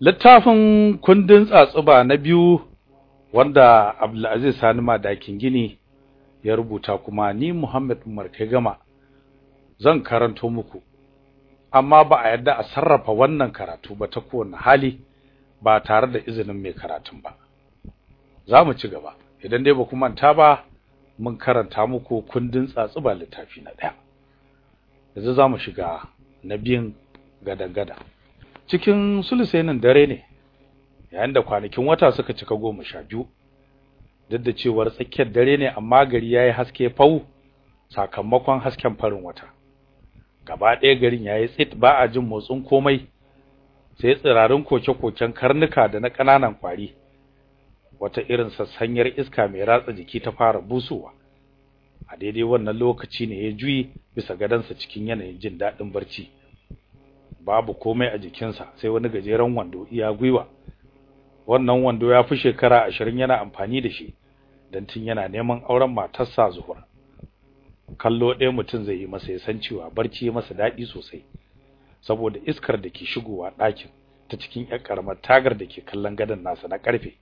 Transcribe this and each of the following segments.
littafin kundin tsatsuba na biyu wanda Abdulaziz Sani Madakin Gini ya rubuta kuma ni Muhammad Umar kai gama zan karanto muku. Amma ba a yarda a sarrafa wannan karatu ba ta kowane hali ba tare da izinin mai karatun ba. Za mu ci gaba. Idan dai ba ku manta ba mun karanta muku kundin tsatsuba littafi na ɗaya. Yanzu za mu shiga na biyun gada-gada. Cikin sulusainin dare ne yayin da kwanakin wata suka cika goma sha biyu duk da cewar tsakiyar dare ne amma gari yayi haske fau sakamakon hasken farin wata. Gaba ɗaya garin yayi tsit ba a jin motsin komai. Sai tsirarin koke-koken karnuka da na ƙananan kwari wata irin sassanyar iska mai ratsa jiki ta fara busowa. A daidai wannan lokaci ne ya juyi bisa gadansa cikin yanayin jin daɗin barci. Babu komai a jikinsa sai wani gajeren wando iya gwiwa. Wannan wando ya fi shekara ashirin yana amfani da shi don tun yana neman auren matarsa zuhura. Kallo ɗaya mutum zai yi masa ya san cewa barci ya masa daɗi sosai. Saboda iskar da ke shigowa ɗakin ta cikin ƴar ƙaramar tagar da ke kallon gadon nasa na ƙarfe.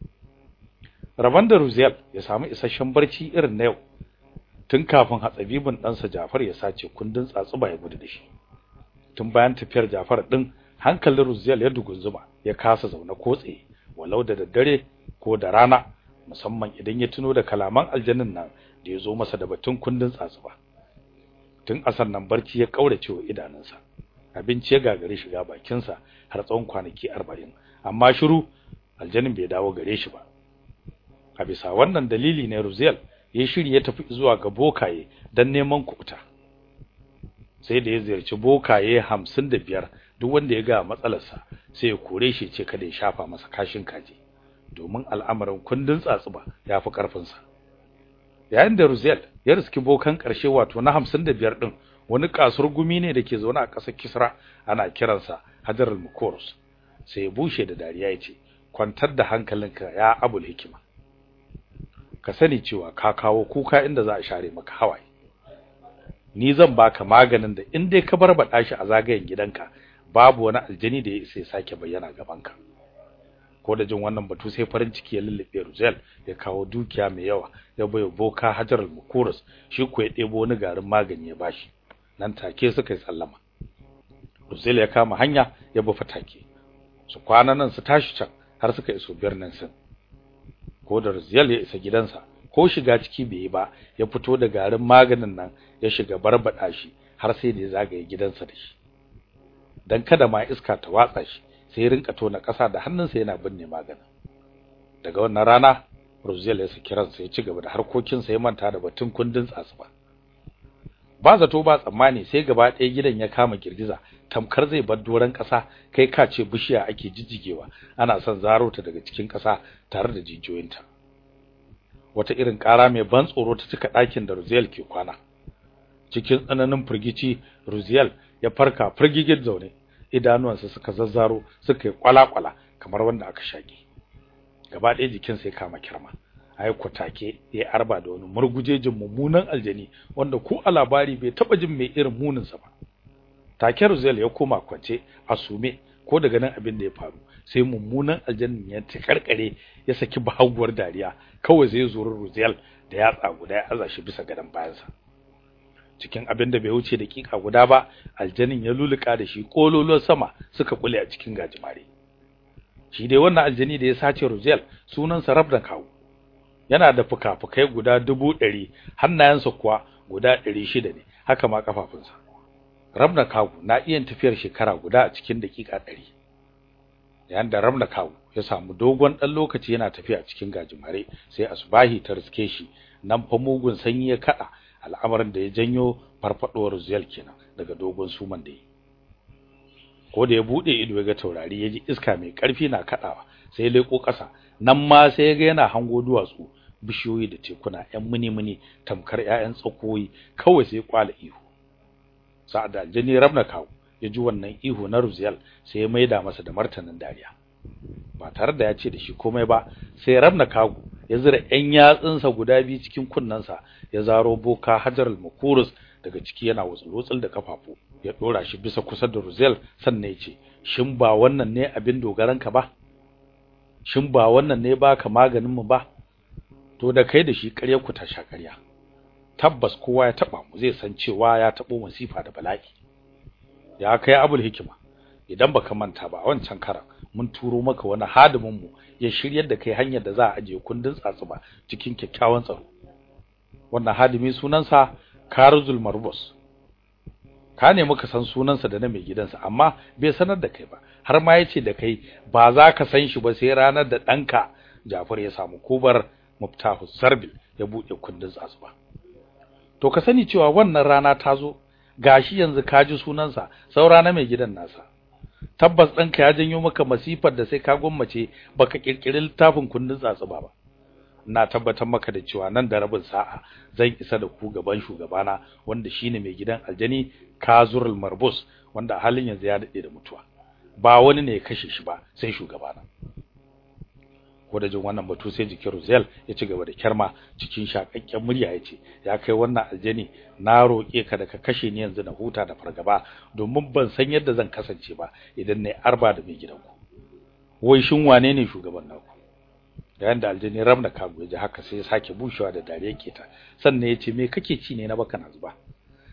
Rabon da Ruzel ya samu isasshen barci irin na yau tun kafin hatsabibin ɗansa Jafar ya sace kundin tsatsuba ya gudu da shi. Tun bayan tafiyar Jafar ɗin hankalin Ruzel ya dugunzuma ya kasa zaune ko tsaye walau da daddare ko da rana musamman idan ya tuno da kalaman aljannin nan da ya zo masa da batun kundin tsatsuba. Tun a sannan barci ya kaurace wa idanunsa. Abinci ya gagare shiga bakinsa har tsawon kwanaki 40 amma shiru aljannin bai dawo gare shi ba. A bisa wannan dalili ne Ruzel ya shiri ya tafi zuwa ga bokaye dan neman kuɓuta. Sai da ya ziyarci bokaye 55 duk wanda ya ga matsalarsa sai ya kore shi ce kada ya shafa masa kashin kaji. Domin al'amarin kundin tsatsuba ya fi ƙarfinsa. Yayin da Ruzel ya riski bokan ƙarshe wato na 55 din wani kasur gumi ne dake zaune a ƙasar Kisra ana kiransa Hajar al-Mukorus sai ya bushe da dariya ya ce kwantar da hankalinka ya abul hikima. Ka sani cewa ka kawo kuka inda za a share maka hawaye. Ni zan baka maganin da in dai ka barbada shi a zagayen gidanka babu wani aljani da ya isa ya sake bayyana gabanka. Ko da jin wannan batu sai farin ciki ya lullube Ruzel ya kawo dukiya mai yawa ya bayo boka Hajar al-Mukurus shi ko ya debo wani garin magani ya bashi nan take suka yi sallama. Ruzel ya kama hanya ya bi fatake. Su kwana nan su tashi can har suka iso birnin Sin. Ko da Ruzel ya isa gidansa ko shiga ciki bai yi ba ya fito da garin maganin nan ya shiga barbada shi har sai da ya zagaye gidansa da shi. Dan kada ma iska ta watsa shi sai rinka tona ƙasa da hannunsa yana binne maganin. Daga wannan rana Ruzel ya saki ransa ya ci gaba da harkokinsa ya manta da batun kundin tsatsuba ba. Zato ba tsammani sai gaba ɗaya gidan ya kama girgiza tamkar zai bar doran ƙasa kai ka ce bishiya ake jijjigewa ana son zaro ta daga cikin ƙasa tare da jijiyoyinta. Wata irin ƙara mai ban tsoro ta cika ɗakin da Ruzel ke kwana. Cikin tsananin firgici Ruzel ya farka firgigin zaune idanuwansa suka zazzaro suka yi kwala-kwala kamar wanda aka shage. Gaba ɗaya jikinsa ya kama kirma. Ai take ya arba da wani murgujejin mummunan aljani wanda ko a labari bai taba jin mai irin munin sa ba. Take Ruzel ya koma kwance a sume ko daga nan abin da ya faru sai mummunan aljannin ya karkare ya saki bahaguwar dariya. Kawai zai zo Ruzel da yatsa guda ya aza shi bisa gadan bayansa. Cikin abin da bai wuce dakika guda ba aljanin ya luluka da shi kololon sama suka kule a cikin gajimare. Shi dai wannan aljani da ya sace Ruzel sunansa Rabdan Kawu. Yana da fuka-fukai guda dubu ɗari hannayensa kuwa guda ɗari shida ne haka ma kafafunsa Rabna Kawu na iya tafiyar shekara guda a cikin dakika ɗari. Yayin da Rabna Kawu ya samu dogon ɗan lokaci yana tafiya cikin gajimare sai asubahi ta riske shi nan fa mugun sanyi ya kada al'amarin da ya janyo farfadowar Ziyal kenan daga dogon suman da yi. Ko da ya buɗe ido ya ga taurari ya ji iska mai ƙarfi na kadawa sai leko ƙasa. Nan ma sai ya ga yana hango duwatsu bishiyoyi da tekuna ƴan muni-muni tamkar ƴaƴan tsakoyi kawai sai kwala ihu. Sa'ad aljani rabna kawo ya ji wannan ihu na Ruzyal sai ya maida masa da martanin dariya. Ba tare da ya ce da shi komai ba sai Rabna Kagu ya zira ƴan yatsunsa guda biyu cikin kunnensa ya zaro boka Hajar al-Makurus daga ciki yana wutsul da kafafu ya dora shi bisa kusa da Ruzyal sannan ya ce shin ba wannan ne abin dogaranka ba? Shin ba wannan ne baka maganin mu ba? To da kai da shi ƙarya ku ta sha ƙarya. Tabbas kowa ya taba mu zai san cewa ya tabo masifa da bala'i. Ya kai abul hikima. Idan baka manta ba wancan karan mun turo maka wani hadimin mu ya shiryar da kai hanyar da za a aje kundin tsatsuba cikin kyakkyawan tsaro. Wannan hadimi sunansa Karzul Marbus. Ka ne muka san sunansa da na mai gidansa amma bai sanar da kai ba. Har ma ya ce da kai ba za ka san shi ba sai ranar da danka Jafar ya samu kubar Muftahu Sarbil ya buɗe kundin tsatsuba to ka sani cewa wannan rana ta zo gashi yanzu ka ji sunansa saura na mai gidan nasa. Tabbas ɗanka ya janyo maka masifar da sai ka gwammace baka kirkiri littafin kundin tsatsuba ba. Na tabbatar maka da cewa nan da rabin sa'a zan isa da ku gaban shugabana wanda shine mai gidan aljani Kazurul Marbus wanda a halin yanzu ya daɗe da mutuwa. Ba wani ne ya kashe shi ba sai shugabana. Ko jin wannan batu sai jikin Ruzel ya ci gaba da kyarma cikin shakakken murya ya ce ya kai wannan aljani na roke ka da ka kashe ni yanzu na huta da fargaba domin ban san yadda zan kasance ba idan na yi arba da mai gidanku. Wai shin wane ne shugaban naku? Yayin da aljani ramna kago ya ji haka sai ya sake bushewa da dariya keta sannan ya ce me kake ci ne na baka na zuba?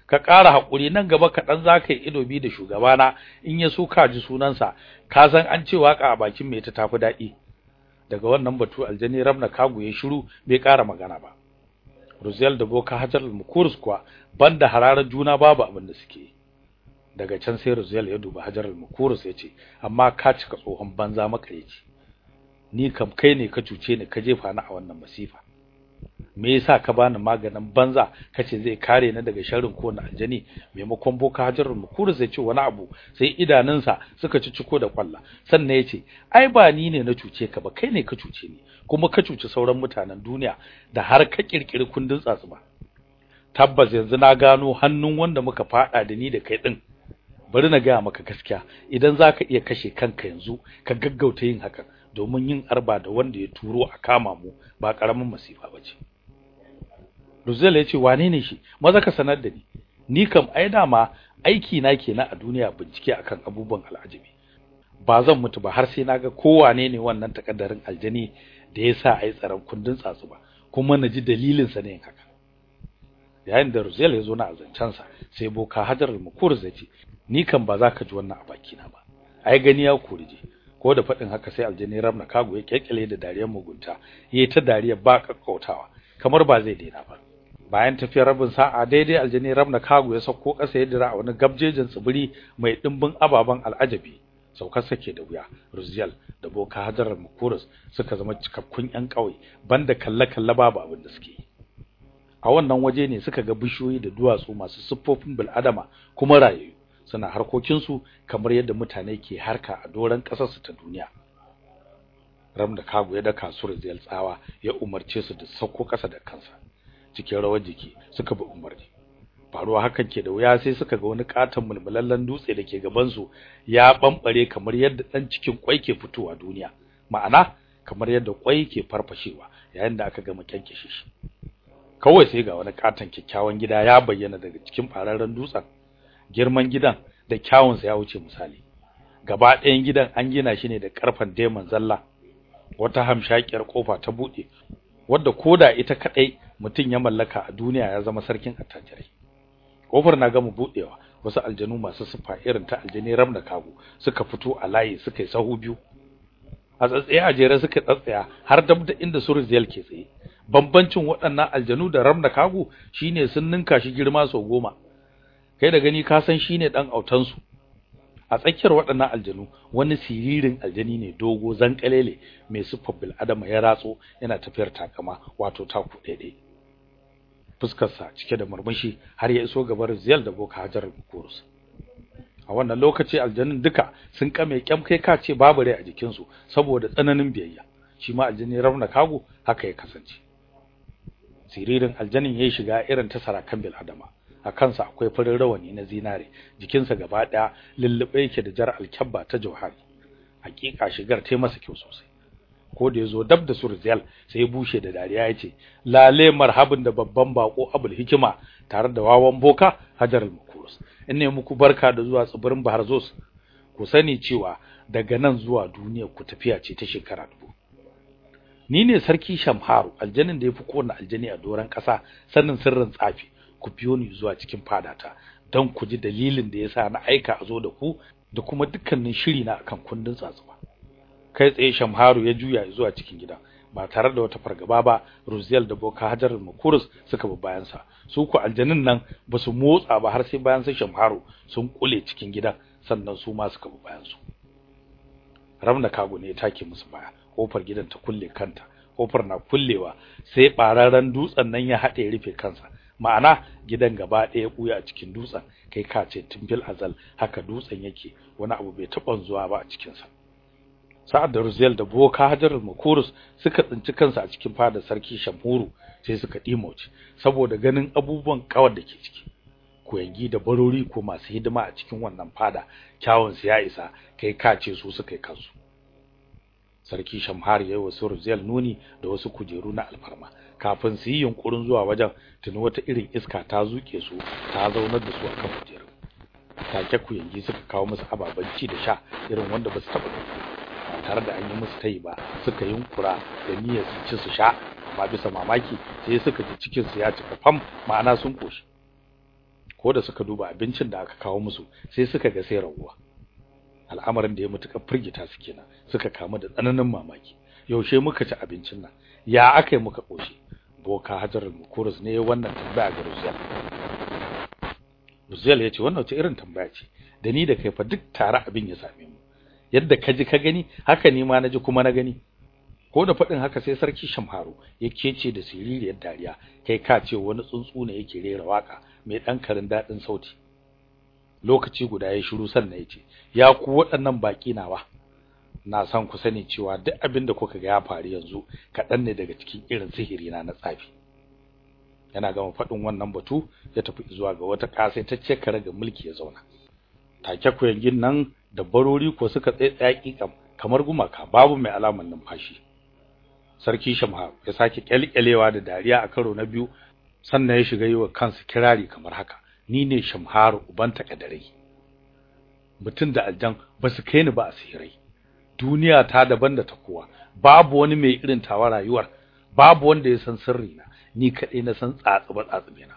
Ka ƙara haƙuri nan gaba kaɗan za ka yi ido bi da shugabana in ya so ka ji sunansa. Ka san an ce waƙa a bakin mai ta tafi daɗi. Daga wannan batu aljani ramna kagu ya shiru bai ƙara magana ba. Ruzel da Boka Hajar al-Mukurus kuwa banda hararar juna babu abin da suke daga can sai Ruzel ya duba Hajar al-Mukurus ya ce amma ka cika tsohon banza makareci. Ni kam kai ne ka cuce ni ka jefa ni a wannan masifa. Me yasa ka bani maganin banza? Kace zai kare ni daga sharrin ko na aljani. Maimakon boka hajarul mukurus ya ce wani abu sai idanunsa suka ci ciko da kwalla. Sannan ya ce ai ba ni ne na cuce ka ba kai ne ka cuce ni kuma ka cuci sauran mutanen duniya da har ka kirkiri kundin tsatsuba tabbas yanzu na gano hannun wanda muka fada da ni da kai din bari na gaya maka gaskiya idan zaka iya kashe kanka yanzu ka gaggauta yin hakan. Domin yin arba da wanda ya turo a kama mu ba ƙaramin masifa bace Ruzel ya ce wane ne shi? Maza ka sanar da ni. Ni kam ai dama aiki na kenan a duniya bincike akan abubuwan al'ajabi. Ba zan mutu ba har sai na ga ko wane ne wannan takaddarin aljani da yasa ai tsaron kundin tsatsu ba kuma na ji dalilin sa ne haka. Yayin da Ruzel ya zo na azancansa sai boka Hajar al-Mukur zai ce ni kam ba za ka ji wannan a baki na ba. Ai gani ya kurje ko da faɗin haka sai aljani Ramna Kago ya kekkele da dariyar mugunta yayi ta dariyar ba kakkautawa kamar ba zai daina ba. Bayan tafiyar rabin sa'a daidai aljani Ramna Kago ya sauko ƙasa ya dira a wani gabjejin tsibiri mai dimbin ababan al'ajabi saukar sake da wuya. Ruzyal da Boka Hajar Mukurus suka zama cikakkun ƴan ƙauye banda kalle-kalle babu abin da suke a wannan waje ne suka ga bishiyoyi da duwatsu masu siffofin bil'adama kuma rayu suna harkokinsu kamar yadda mutane ke harka a doran ƙasarsu ta duniya. Ram da kago ya daka su rizal tsawa ya umarce su da sauko ƙasa da kansa cikin rawar jiki suka bi umarni. Faruwa hakan ke da wuya sai suka ga wani katon mulmulallen dutse da ke gaban su ya bambare kamar yadda dan cikin kwai ke fitowa duniya ma'ana kamar yadda kwai ke farfashewa yayin da aka gama kyankeshe shi. Kawai sai ga wani katon kyakkyawan gida ya bayyana daga cikin fararen dutsen. Girman gidan da kyawun sa ya wuce misali. Gaba ɗayan gidan an gina shi ne da karfan diamond zalla wata hamshakiyar ƙofa ta buɗe wadda koda ita kadai mutun ya mallaka a duniya ya zama sarkin attajirai. Kofar na gama budewa wasu aljanu masu sifa irin ta aljani ramda kago suka fito a layi suka yi sahu biyu. A tsatsaya a jere suka tsatsaya har dab da inda Surziyal ke tsaye. Bambancin waɗannan aljanu da ramda kago shine sun ninka shi girma sau goma. Kai da gani ka san shine dan autan su a tsakiyar waɗannan aljanu wani siririn aljani ne dogo zankalele mai siffar bil adama ya ratso yana tafiyar takama wato taku daidai fuskar sa cike da murmushi har ya iso gabar Ziyal da Boka Hajar Kurus. A wannan lokaci aljanun duka sun kame kyam kai ka ce babu rai a jikin su saboda tsananin biyayya. Shi ma aljani rauna kago haka ya kasance. Siririn aljanin yayi shiga irin ta sarakan bil adama a kansa akwai farin rawani na zinare. Jikinsa gaba ɗaya lullube yake da jar alkyabba ta jauhari hakika shigar ta masa kyau sosai. Ko da ya zo dab da surziyal sai bushe da dariya ya ce lale marhabin da babban bako abul hikima tare da wawan boka hajar al-makurus inne muku barka da zuwa tsibirin baharzos ku sani cewa daga nan zuwa duniya ku tafiya ce ta shekara dubu. Ni ne sarki shamharu aljanin da yafi kowanne aljani a doran kasa sannin sirrin tsafi. Ku biyo ni zuwa cikin fadata. Don ku ji dalilin da yasa na aika a zo da ku da kuma dukkanin shiri na akan kundin tsatsuba. Kai tsaye shamharu ya juya zuwa cikin gidan ba tare da wata fargaba ba Ruziel da Boka Hajar Makurus suka bi bayan sa su ku aljanin nan ba su motsa ba har sai bayan sai shamharu sun kule cikin gidan sannan su ma suka bi bayan su Ramna Kago ne ya take musu baya ƙofar gidan ta kulle kanta ƙofar na kullewa sai bararren dutsen nan ya haɗe rufe kansa. Ma'ana gidan gaba ɗaya buya a cikin dutsen kai ka ce tumfil azal haka dutsen yake wani abu bai taɓa zuwa ba a cikin sa sa'ad da Ruzel da Boka Hajar Makurus suka tsinci kansu a cikin fadar sarki Shamhuru sai suka dimauce saboda ganin abubuwan kawar da ke ciki. Koyangi da barori ko masu hidima a cikin wannan fada kyawun su ya isa kai ka ce su suka kansu. Sarki Shamhar yayi wasu Ruzel nuni da wasu kujeru na alfarma. Kafin su yi yunkurin zuwa wajen tuni wata irin iska ta zuke su ta zaunar da su akan kujeru. Take kuyangi suka kawo musu ababen ci da sha irin wanda ba su taba ba. Tare da an yi musu tayi ba suka yunkura da niyyar su ci su sha amma bisa mamaki sai suka ji cikin su ya cika fam ma'ana sun koshi ko da suka duba abincin da aka kawo musu sai suka ga sai rawuwa al'amarin da ya mutuka firgita su kenan suka kamu da tsananin mamaki. Yaushe muka ci abincin nan? Ya akai muka koshi boka hajar al-mukurus ne wannan tambaya ga Ruzel Ruzel ya ce wannan wace irin tambaya ce? Da ni da kai fa duk tare abin ya same mu. Yadda ka ji ka gani haka ni ma na ji kuma na gani. Ko da faɗin haka sai sarki Shamharu ya kece da siririyar dariya. Kai ka ce wani tsuntsu ne yake rera waƙa mai dan karin daɗin sauti. Lokaci guda ya shiru sannan ya ce ya ku waɗannan baki nawa na san ku sani cewa duk abin da kuka ga ya faru yanzu kaɗan ne daga cikin irin sihiri na na tsafi. Yana gama faɗin wannan batu ya tafi zuwa ga wata kasaitacce kare ga mulki ya zauna. Take kuyangin nan da barori ko suka tsaye kam kamar gumaka babu mai alaman numfashi. Sarki shamha ya sake kyalkyalewa da dariya a karo na biyu sannan ya shiga yi wa kansa kirari kamar haka ni ne shamharu uban takadarai mutum da aljan ba su kai ni ba a sihirai. Duniya ta daban da ta kowa. Babu wani mai irin tawa rayuwar. Babu wanda ya san sirri na ni kadai na san tsatsuba tsatsube na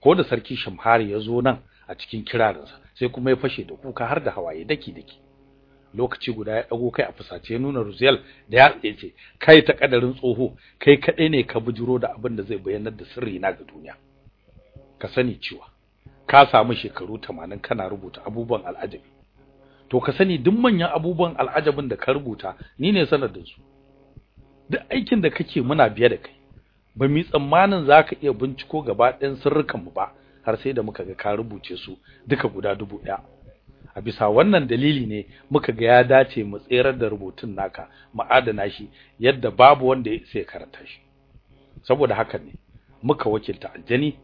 ko da sarki shamhari ya zo nan a cikin kirarinsa sai kuma ya fashe da kuka har da hawaye daki daki lokaci guda ya dago kai a fusace nuna Ruzel da ya tsaye kai ta kadarin tsoho kai kadai ne ka bujuro da abin da zai bayyanar da sirri na ga duniya. Ka sani cewa ka samu shekaru 80 kana rubuta abubuwan al'ajabi. To ka sani duk manyan abubuwan al'ajabin da ka rubuta ni ne sanadin su. Duk aikin da kake muna biye da kai. Ba mi tsammanin zaka iya binciko gaba ɗayan sirrukan mu ba har sai da muka ga ka rubuce su duka guda dubu ɗaya. A bisa wannan dalili ne muka ga ya dace mu tserar da rubutun naka mu adana shi yadda babu wanda ya sai karanta shi. Saboda haka ne muka wakilta aljani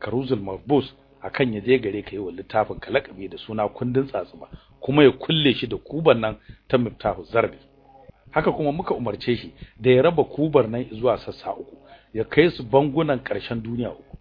karuzul marbus akan ya je gare ka yi wa littafin kalakabi da suna kundin tsatsuba kuma ya kulle shi da kuban nan ta miftahu zarbi. Haka kuma muka umarce shi da ya raba kubar nan zuwa sassa uku ya kai su bangunan ƙarshen duniya uku.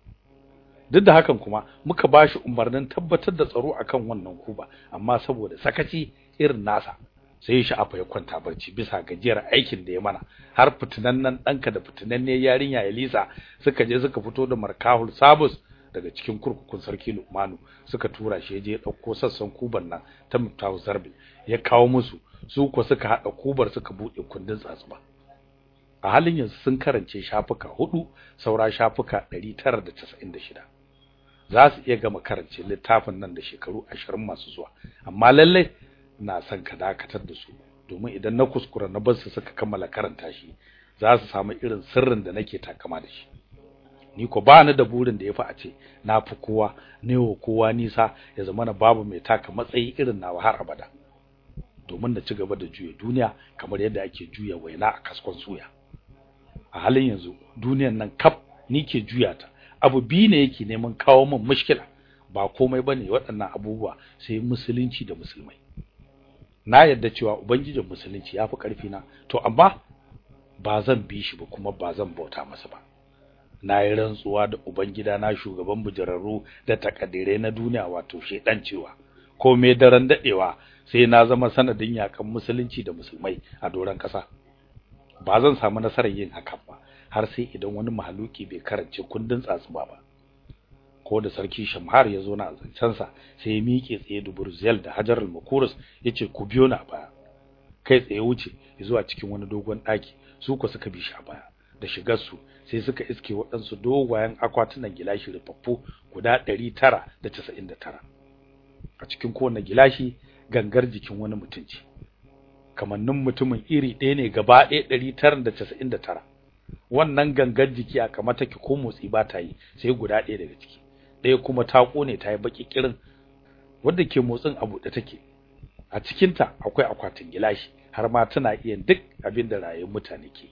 Duk da hakan kuma muka bashi umarnin tabbatar da tsaro akan wannan kuba amma saboda sakaci irin nasa sai ya sha'afa ya kwanta barci bisa gajiyar aikin da ya mana har fitinannen ɗanka da fitinanne yarinya Elisa suka je suka fito da markahul sabus daga cikin kurkukun sarki Lukmanu suka tura shi je ɗauko sassan kuban nan ta Muftahu Zarbi ya kawo musu su ko suka hada kubar suka buɗe kundin tsatsuba. A halin yanzu sun karance shafuka huɗu saura shafuka 996 za su iya gama karance littafin nan da shekaru 20 masu zuwa amma lalle na son ka dakatar da su domin idan na kuskura na bar su suka kammala karanta shi za su samu irin sirrin da nake takama da shi. Ni ko ba ni da burin da yafi a ce na fi kowa ne wa kowa nisa ya zama na babu mai taka matsayi irin nawa har abada. Domin da ci gaba da juya duniya kamar yadda ake juya waina a kaskon suya. A halin yanzu duniyan nan kaf ni ke juya ta. Abu biyu ne yake neman kawo min mushkila. Ba komai ba ne waɗannan abubuwa sai musulunci da musulmai. Na yadda cewa ubangijin musulunci yafi ƙarfi na to amma ba zan bi shi ba kuma ba zan bauta masa ba. Na yi rantsuwa da ubangida na shugaban bujirarru da takadire na duniya wato shedan cewa ko me daren dadewa sai na zama sanadin yakan musulunci da musulmai a doran kasa ba zan samu nasarar yin hakan ba har sai idan wani mahaluki bai karance kundin tsatsuba ba. Ko da sarki Shamhar ya zo na zancensa sai ya miƙe tsaye da Burzel da Hajar al-Makurus ya ce ku biyo na baya. Kai tsaye wuce zuwa cikin wani dogon daki su ko suka bi shi baya. Da shigar su sai suka iske waɗansu dogayen akwatunan gilashi rufaffu guda 999 a cikin kowane gilashi gangar jikin wani mutum ce. Kamannin mutumin iri ɗaya ne gaba ɗaya 999 wannan gangar jiki a kama take ko motsi ba ta yi sai guda ɗaya daga ciki. Ɗaya kuma ta ƙone ta yi baki kirin wanda ke motsin abu da take. A cikin ta akwai akwatin gilashi har ma tana iya duk abin da rayuwar mutane ke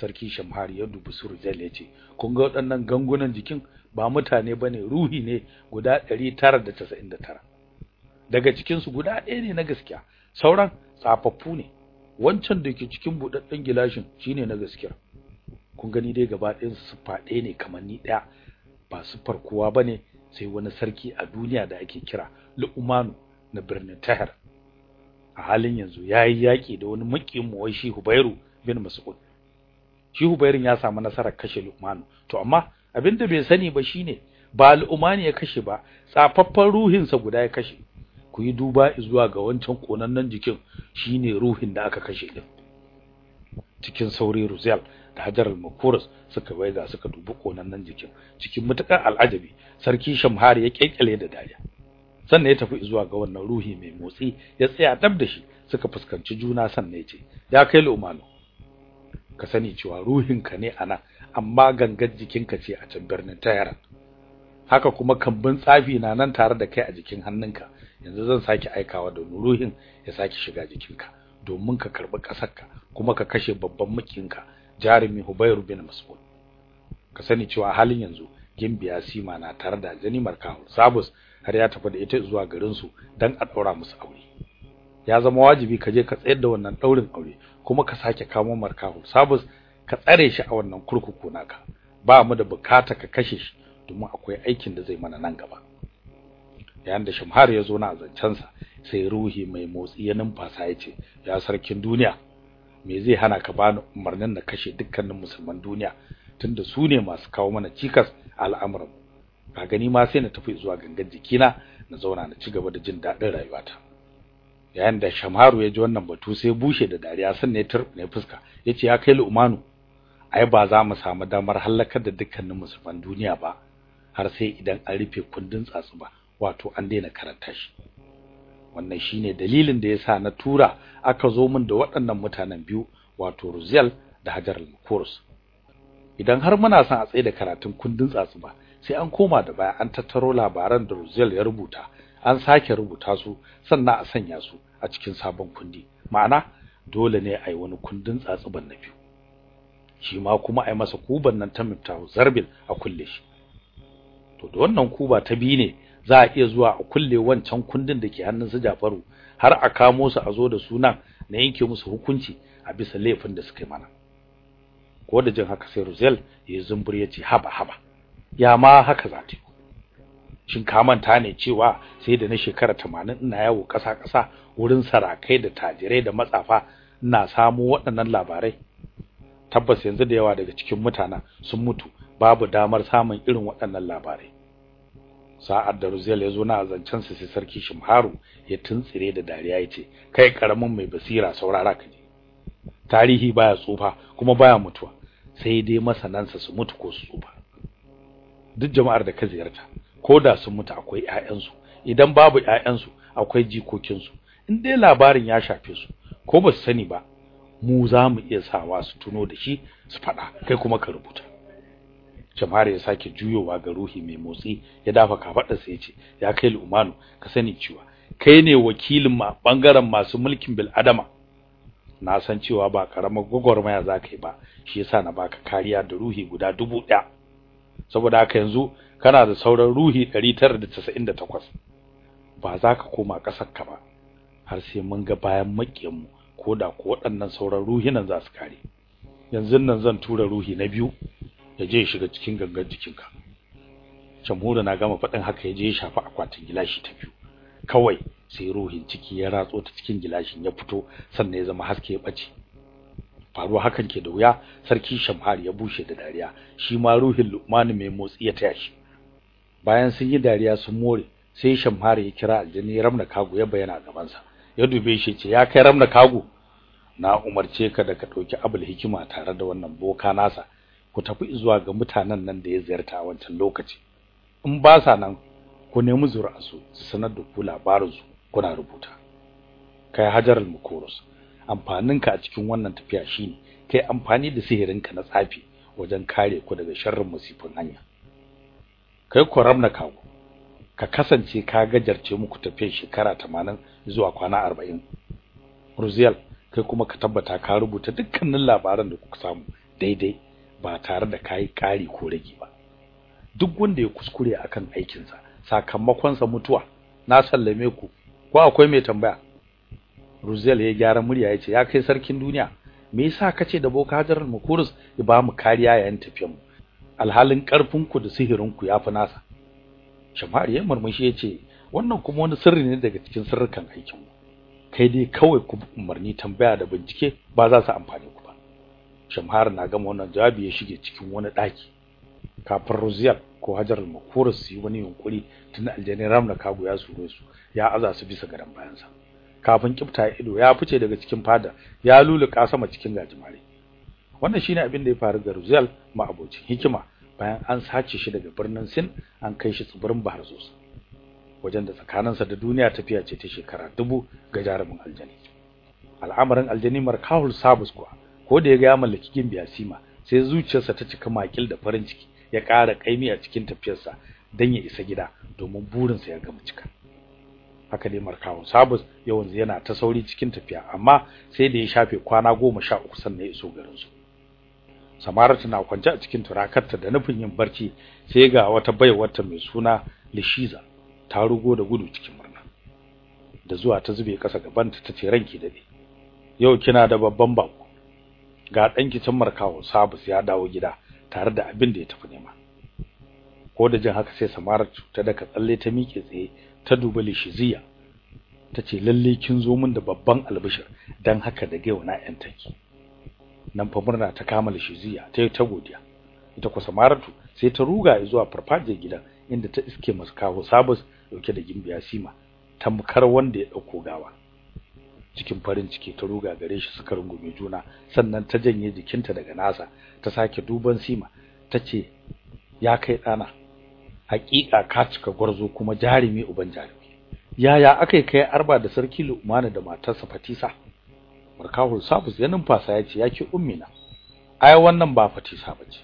sarki Shamhari ya dubi Surjal ya ce kun ga waɗannan gangunan jikin? Ba mutane ba ne ruhi ne guda 999 daga cikin su guda ɗaya ne na gaskiya sauran tsafaffu ne. Wancan da ke cikin budadden gilashin shine na gaskiya kun gani dai gaba ɗayan su faɗe ne kamar ni ɗaya. Ba su farkuwa ba ne sai wani sarki a duniya da ake kira Lu'manu na birnin Tahir. A halin yanzu yayi yaki da wani makiyin mu wai shi Hubairu bin Mas'ud. Shi Hubairin ya samu nasarar kashe Lu'manu to amma abin da bai sani ba shine ba Lu'mani ya kashe ba tsafaffan ruhinsa guda ya kashe. Ku yi duba zuwa ga wancan konannen jikin shine ruhin da aka kashe din. Cikin sauri Ruzel da Hajar al-Makurus suka waiga suka dubi konannen jikin. Cikin mutakar al'ajabi sarki Shamhari ya kekkele da dariya. Sannan ya tafi zuwa ga wannan ruhi mai motsi ya tsaya dab da shi suka fuskanci juna sannan ya ce ya kai Lu'manu ka sani cewa ruhinka ne a nan amma gangar jikinka ce a can birnin Tayaran haka kuma kambun tsafi na nan tare da kai a jikin hannunka. Yanzu zan saki aikawa da ruhin ya saki shiga jikinka domin ka karɓi kasarka kuma ka kashe babban mukinka jarumi Hubairu bin Mas'ud. Ka sani cewa halin yanzu Gimbiya Sima na tare da Janimar Kawu Sabus har ya tafi da ita zuwa garin su dan a daura musu aure. Ya zama wajibi ka je ka tsayar da wannan daurin aure kuma ka sake kamo Markahu Sabus ka tsare shi a wannan kurkuku naka. Ba mu da buƙata ka kashe shi domin akwai aikin da zai mana nan gaba. Yayin da Shamhar ya zo na zancensa sai ruhi mai motsi ya numfasa ya ce ya sarkin duniya me zai hana ka bani umarnin na kashe dukkanin musulman duniya tunda su ne masu kawo mana cikas al'amuran ka gani ma sai na tafi zuwa gangan jikina na zauna na ci gaba da jin daɗin rayuwata. Yayin da Shamharu ya ji wannan batu sai bushe da dariya sannan ya turbine fuska. Yace ya kai Lu'manu ai ba za mu samu damar halakar da dukkanin musulman duniya ba har sai idan an rufe kundin tsatsu ba wato an daina karanta shi. Wannan shine dalilin da yasa na tura aka zo min da waɗannan mutanen biyu wato Ruzel da Hajar al-Kurs idan har muna son a tsaye da karatun kundin tsatsu ba sai an koma da baya an tattaro labaran da Ruzel ya rubuta an sake rubuta su sannan a sanya su a cikin sabon kundi. Ma'ana dole ne a yi wani kundin tsatsuban na biyu. Shi ma kuma a yi masa kuban nan ta miftahu zarbil a kulle shi. To da wannan kuba ta biyu ne za a iya zuwa a kulle wancan kundin da ke hannun su Jafaru har a kamo su a zo da sunan na yanke musu hukunci a bisa laifin da suka yi mana. Ko da jin haka sai Ruzel ya zumbur ya ce haba haba. Ya ma haka za shin ka manta ne cewa sai da na shekara 80 ina yawo kasa kasa wurin sarakai da tajirai da matsafa ina samu waɗannan labarai? Tabbas yanzu da yawa daga cikin mutanen sun mutu babu damar samun irin waɗannan labarai. Sa'ad da Ruzel ya zo na zancen sa sai sarki Shimharu ya tuntsire da dariya ya ce kai ƙaramin mai basira saurara ka ji. Tarihi baya tsufa kuma baya mutuwa. Sai dai masanansa su mutu ko su tsufa. Duk jama'ar da ka ziyarta ko da sun mutu akwai ƴaƴansu. Idan babu ƴaƴansu akwai jikokinsu. In dai labarin ya shafe su ko ba su sani ba mu za mu iya sawa su tuno da shi su faɗa kai kuma ka rubuta. Jama'ar ya sake juyowa ga ruhi mai motsi ya dafa kafaɗarsa ya ce ya kai lumanu ka sani cewa kai ne wakilin ma ɓangaren masu mulkin bil adama na san cewa ba karamar gwagwarmaya za ka yi ba shi yasa na baka kariya da ruhi guda dubu ɗaya. Saboda haka yanzu kana da sauran ruhi 998 ba za ka koma ƙasar ka ba har sai mun ga bayan makiyan mu koda ko waɗannan sauran ruhinan za su kare. Yanzu nan zan tura ruhi na biyu ya je shiga cikin gangan jikinka. Jamhuri na gama faɗin haka ya je ya shafa akwatin gilashi ta biyu. Kawai sai ruhin ciki ya ratso ta cikin gilashin ya fito sannan ya zama haske ya bace faruwa hakan ke da wuya sarki Shamhari ya bushe da dariya. Shi ma ruhin Luqman mai motsi ya taya shi. Bayan sun yi dariya sun more sai Shamhari ya kira aljani Ramna Kago ya bayyana a gaban sa ya dube shi ce ya kai Ramna Kago? Na umarce ka da ka ɗauki abul hikima tare da wannan boka nasa. Ku tafi zuwa ga mutanen nan da ya ziyarta a wancan lokaci. In ba sa nan ku nemi zuri'arsu su sanar da ku labarin su kuna rubuta. Kai Hajar al-Mukurus amfaninka a cikin wannan tafiya shine kai amfani da sihirinka na tsafi wajen kare ku daga sharrin musifin hanya. Kai ku ramna kago ka kasance ka gajarce muku tafiyar shekara 80 zuwa kwana 40 Ruzial kai kuma ka tabbata ka rubuta dukkanin labaran da kuka samu daidai ba tare da kai kari ko rage ba. Duk wanda ya kuskure akan aikinsa sakamakon sa mutuwa na sallame ku ko akwai mai tambaya? Ruzel ya gyara murya ya ce ya kai sarkin duniya me yasa kace da Boka Hajar Mukurus ya ba mu kariya yayin tafiyar mu alhalin ƙarfin ku da sihirin ku yafi nasa. Shamari ya murmushi ya ce wannan kuma wani sirri ne daga cikin sirrukan aikin kai dai kawai ku umarni tambaya da bincike ba za su amfane ku ba. Shamhar na gama wannan jawabi ya shige cikin wani daki kafin Ruzel ko Hajar Mukurus su yi wani yunkuri tun aljani Ramna Kago ya sure su ya aza su bisa garan bayansa. Kafin kifta ido ya fice daga cikin fada ya luluka sama cikin gajimare. Wannan shine abin da ya faru ga ma abocin hikima bayan an sace shi daga birnin Sin an kai shi tsibirin Bahar Zosa wajen da tsakaninsa da duniya tafiya ce ta shekara dubu ga jarumin aljani. Al'amarin aljani Markahul Sabus kuwa ko da ya ga ya mallaki Gimbiya Sima sai zuciyarsa ta cika makil da farin ciki ya ƙara kaimi a cikin tafiyarsa dan ya isa gida domin burinsa ya gama cika. Haka dai markawo sabus yawan yana ta sauri cikin tafiya amma sai da ya shafe kwana goma sha uku sannan ya iso garin su samaratu na kwance a cikin turakarta da nufin yin barci sai ga wata baiwarta mai suna lishiza ta rugo da gudu cikin murna. Da zuwa ta zube kasa gabanta tace ranki daɗe yau kina da babban bako ga danki can markawo sabus ya dawo gida tare da abin da ya tafi nema. Ko da jin haka sai samaratu ta daka tsalle ta miƙe tsaye ta duba lishiziya tace lalle kin zo min da babban albishir dan haka da gaiwa na yan take nan fa murna ta kama lishiziya ta ta godiya. Ita kusa maratu sai ta ruga zuwa farfajiyar gidan inda ta iske masu kawo sabus ɗauke da gimbiya sima tamkar wanda ya ɗauko gawa. Cikin farin ciki ta ruga gare shi suka rungume juna sannan ta janye jikinta daga nasa ta sake duban sima tace ya kai dana hakika ka cika gwarzo kuma jarimi uban jarimi yaya akai kai arba da sarki Lu'manu da matarsa Fatisa? Barkahul Sabus ya numfasa ya ce yake ummina ai wannan ba Fatisa bace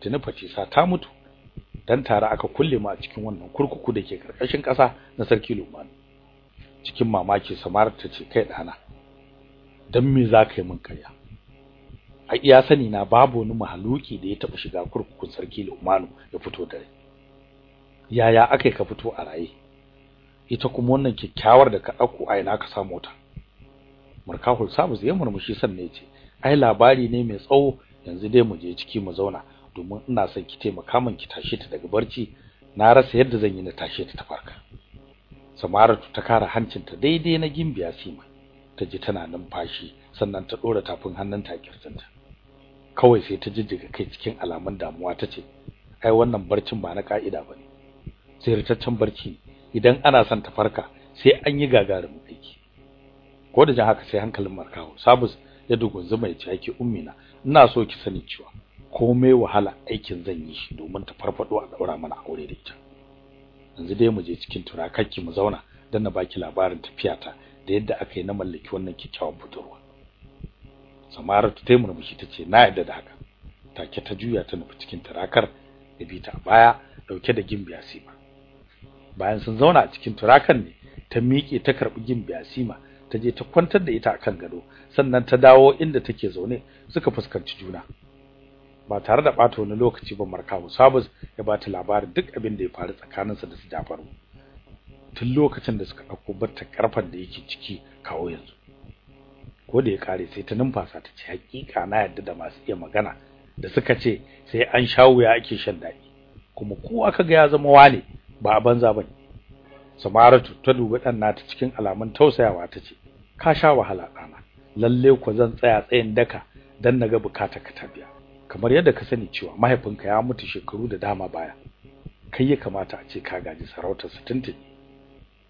tuni Fatisa ta mutu dan tare aka kulle mu a cikin wannan kurkuku dake ƙarƙashin ƙasa na sarki Lu'manu cikin mamaki Samar ta ce kai dana dan me zaka yi min kariya a iya sani na babu wani mahaluki da ya taba shiga kurkukun sarki Lu'manu ya fito da rai. Yaya akai ka fito a raye? Ita kuma wannan kyakkyawar da ka ɗauko a ina ka samu ta? Markahul Sabus ya murmushi sannan ya ce ai labari ne mai tsawo yanzu dai mu je ciki mu zauna domin ina son ki taimaka min ki tashe ta daga barci. Na rasa yadda zan yi na tashe ta ta farka. Samaratu ta kara hancinta daidai na gimbiya sima. Ta ji tana numfashi sannan ta dora tafin hannunta a kirjinta kawai sai ta jijjiga kai cikin alamun damuwa tace ai wannan barcin ba na ka'ida ba ne sai barci idan ana son ta farka sai an yi gagarumin aiki. Ko da jin haka sai hankalin markawo sabus ya dugunzuma ya ce yake ummina ina so ki sani cewa komai wahala aikin zan yi shi domin ta farfado a daura mana aure da ita. Yanzu dai mu je cikin turakakki mu zauna dan na baki labarin tafiyata da yadda aka yi na mallaki wannan kikkiawan budurwa. Samaratu ta murmushi tace na yadda da haka. Take ta juya ta nufi cikin turakar da bi ta baya ɗauke da gimbiya sima. Bayan sun zauna a cikin turakan ne ta miƙe ta karɓi gimbiya sima ta je ta kwantar da ita akan gado sannan ta dawo inda take zaune suka fuskanci juna. Ba tare da bata wani lokaci ba markawu sabus ya bata labarin duk abin da ya faru tsakaninsa da su Jafaru. Tun lokacin da suka ɗauko batta karfan da yake ciki kawo yanzu. Ko da ya kare sai ta numfasa ta ce hakika na yadda da masu iya magana da suka ce sai an shawo ya ake shan daɗi kuma ko aka ga ya zama wane ba a banza ba ne Samaratu ta dubi dan nata cikin alamun tausayawa ta ce ka sha wahala dana lalle ku zan tsaya tsayin daka dan na ga buƙata ka tabiya kamar yadda ka sani cewa mahaifinka ya mutu shekaru da dama baya kai ya kamata a ce ka gaji sarautar su tuntuni.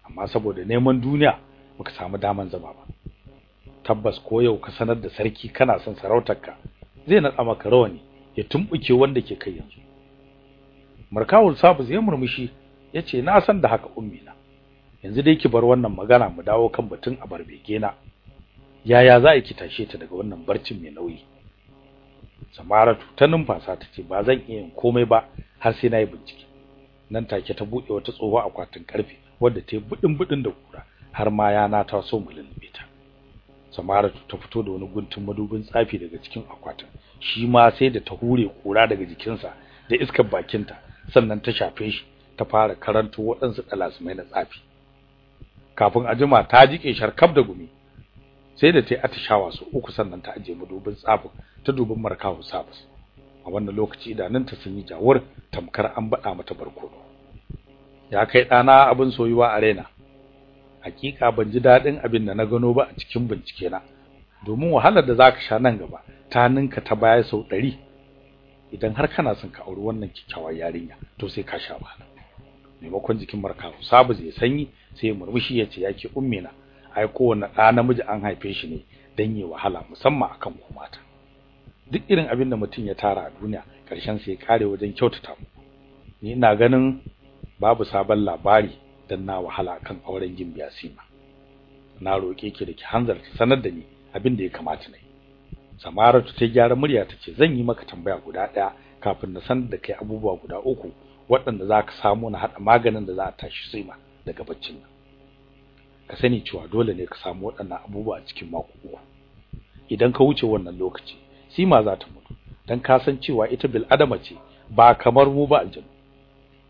Amma saboda neman duniya baka samu daman zama ba. Tabbas ko yau ka sanar da sarki kana son sarautarka zai nada maka rawani ya tumbuke wanda ke kai yanzu. Markawul sabu zai murmushi ya ce na san da haka ummi na yanzu dai ki bar wannan magana mu dawo kan batun a barbege na yaya za ki tashe ta daga wannan barcin mai nauyi? Samaratu ta numfasa tace ba zan iya yin komai ba har sai na yi bincike. Nan take ta buɗe wata tsohuwa akwatin ƙarfe wadda ta yi budin budin da kura har ma yana ta so mu lullube ta. Samaratu ta fito da wani guntun madubin tsafi daga cikin akwatin shi ma sai da ta hure kura daga jikinsa da iskar bakinta sannan ta shafe shi ta fara karanto waɗansu dalasmai na tsafi. Kafin a jima ta jike sharkaf da gumi. Sai da ta atishawa su uku sannan ta aje madubin tsafin ta dubin markawo sabus a wannan lokaci idanunta sun yi jawur tamkar an ba da mata barkono. Ya kai dana abin soyuwa a raina. Hakika ban ji daɗin abin da na gano ba a cikin bincike na domin wahalar da zaka sha nan gaba ta ninka ta baya sau 100 idan har kana son ka auri wannan kikkiawar yarinya to sai ka sha wahala. Maimakon jikin markawo sabu zai sanyi sai murmushi ya ce yake ummina ai kowanne ɗa namiji an haife shi ne dan yi wahala musamman akan ku mata. Duk irin abin da mutum ya tara a duniya ƙarshen sai kare wajen kyautata mu ni ina ganin babu sabon labari dan na wahala akan auren gimbiya sima. Na roke ki da ki hanzarta sanar da ni abin da ya kamata na yi samaratu ta gyara murya tace zan yi maka tambaya guda ɗaya kafin na san da kai abubuwa guda uku waɗanda zaka samu na hada maganin da za a tashi sima daga baccin nan. Ka sani cewa dole ne ka samu waɗannan abubuwa a cikin mako uku. Idan ka wuce wannan lokaci sima za ta mutu. Dan ka san cewa ita bil adama ce ba kamar mu ba aljanu.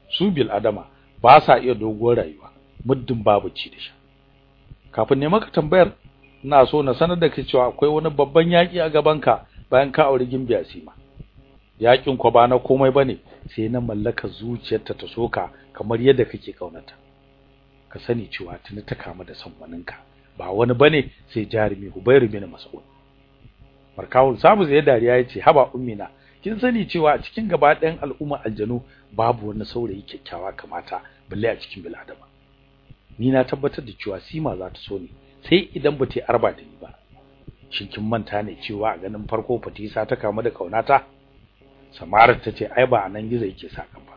Su bil adama ba sa iya doguwar rayuwa muddin babu ci da sha. Kafin ne maka tambayar ina so na sanar da kai cewa akwai wani babban yaki a gaban ka bayan ka aure gimbiya sima. Yaƙin ko ba na komai ba ne sai na mallaka zuciyarta ta soka kamar yadda kake kaunata ka sani cewa tuni ta kama da son waninka. Ba wani ba ne sai jarumi Hubairu bin Mas'ud. Markawul sabu zai dariya ya ce haba ummina kin sani cewa a cikin gaba ɗayan al'umma aljanu babu wani saurayi kyakkyawa kamata balle a cikin bil'adama. Ni na tabbatar da cewa Sima za ta so ni sai idan ba ta arba da ni ba. Shin kin manta ne cewa a ganin farko Fatisa ta kama da kaunata Samara ta ce ai ba a nan gizo yake saka ba.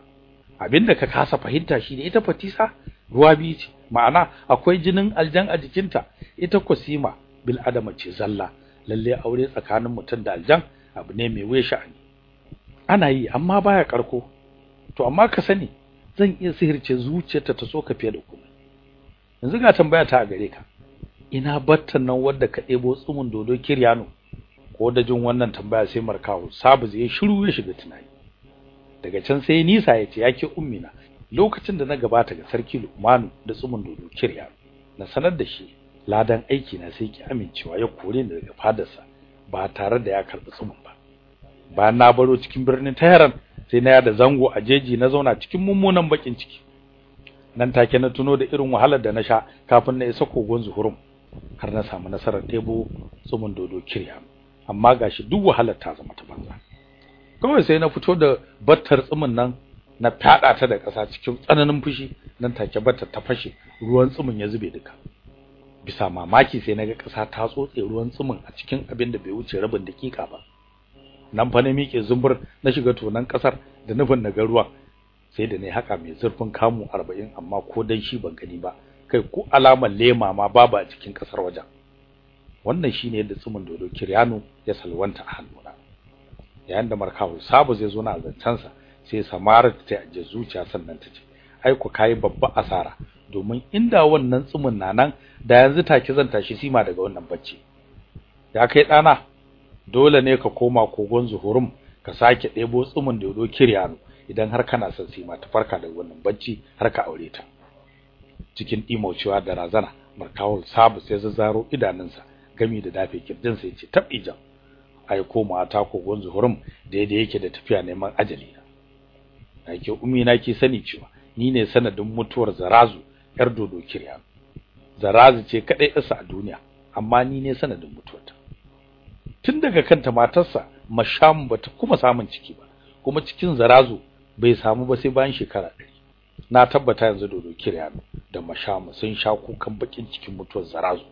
Abinda ka kasa fahimta shi ne ita Fatisa ruwa biyu ce. Ma'ana akwai jinin aljan a jikinta ita Kusima bil adama ce zalla. Lalle aure tsakanin mutum da aljan abu ne mai wuya sha'ani. Ana yi amma baya karko. To amma ka sani zan iya sihirce zuciyarta ta so ka fiye da komai. Yanzu ga tambaya ta a gare ka. Ina battan nan wanda ka debo tsumin dodo kiryano? Ko da jin wannan tambaya sai markawo sabu zai shiru ya shiga tunani. Daga can sai nisa ya ce yake ummina lokacin da na gabata ga sarki Lukmanu da tsumin dodo kirya na sanar da shi ladan aiki na sai ki amincewa ya kore ni daga fadarsa ba tare da ya karɓi tsumin ba. Bayan na baro cikin birnin Tehran sai na yada zango a jeji na zauna cikin mummunan bakin ciki. Nan take na tuno da irin wahalar da na sha kafin na isa kogon zuhurum har na samu nasarar ɗebo tsumin dodo kirya amma gashi duk wahalar ta zama ta banza. Kawai sai na fito da battar tsumin nan na fada ta da ƙasa cikin tsananin fushi nan take battar ta fashe ruwan tsumin ya zube duka. Bisa mamaki sai na ga ƙasa ta tsotse ruwan tsumin a cikin abin da bai wuce rabin dakika ba. Nan fa na miƙe zumbur na shiga tonan ƙasar da nufin na ga ruwan. Sai da na yi haka mai zurfin kamu 40 amma ko dan shi ban gani ba. Kai ko alamar lema ma babu a cikin ƙasar wajen. Wannan shine yadda tsumin dodo kiryano ya salwanta a hannuna. Yayin da markawo sabu zai zo na zancansa sai samara ta aje zuciya sannan ta ce ai ku kai babba asara domin inda wannan tsumin na nan da yanzu take zan tashi sima daga wannan bacci. Ya kai dana dole ne ka koma kogon zuhurum ka sake ɗebo tsumin dodo kiryano idan har kana son sai ma ta farka daga wannan bacci har ka aure ta. Cikin dimaucewa da razana markawul sabu sai zazzaro idanunsa gami da dafe ƙirjin sai ce tab ijan ai koma ta kogon zuhurum daidai yake da tafiya neman ajali na. Nake ummi na ke sani cewa ni ne sanadin mutuwar zarazu yar dodo kiryano zarazu ce kadai isa a duniya amma ni ne sanadin mutuwarta. Tun daga kanta matarsa masham bata kuma samun ciki ba kuma cikin zarazu bai samu ba sai bayan shekara ɗari. Na tabbata yanzu dodo kiryano da masham sun sha kukan bakin cikin mutuwar zarazu.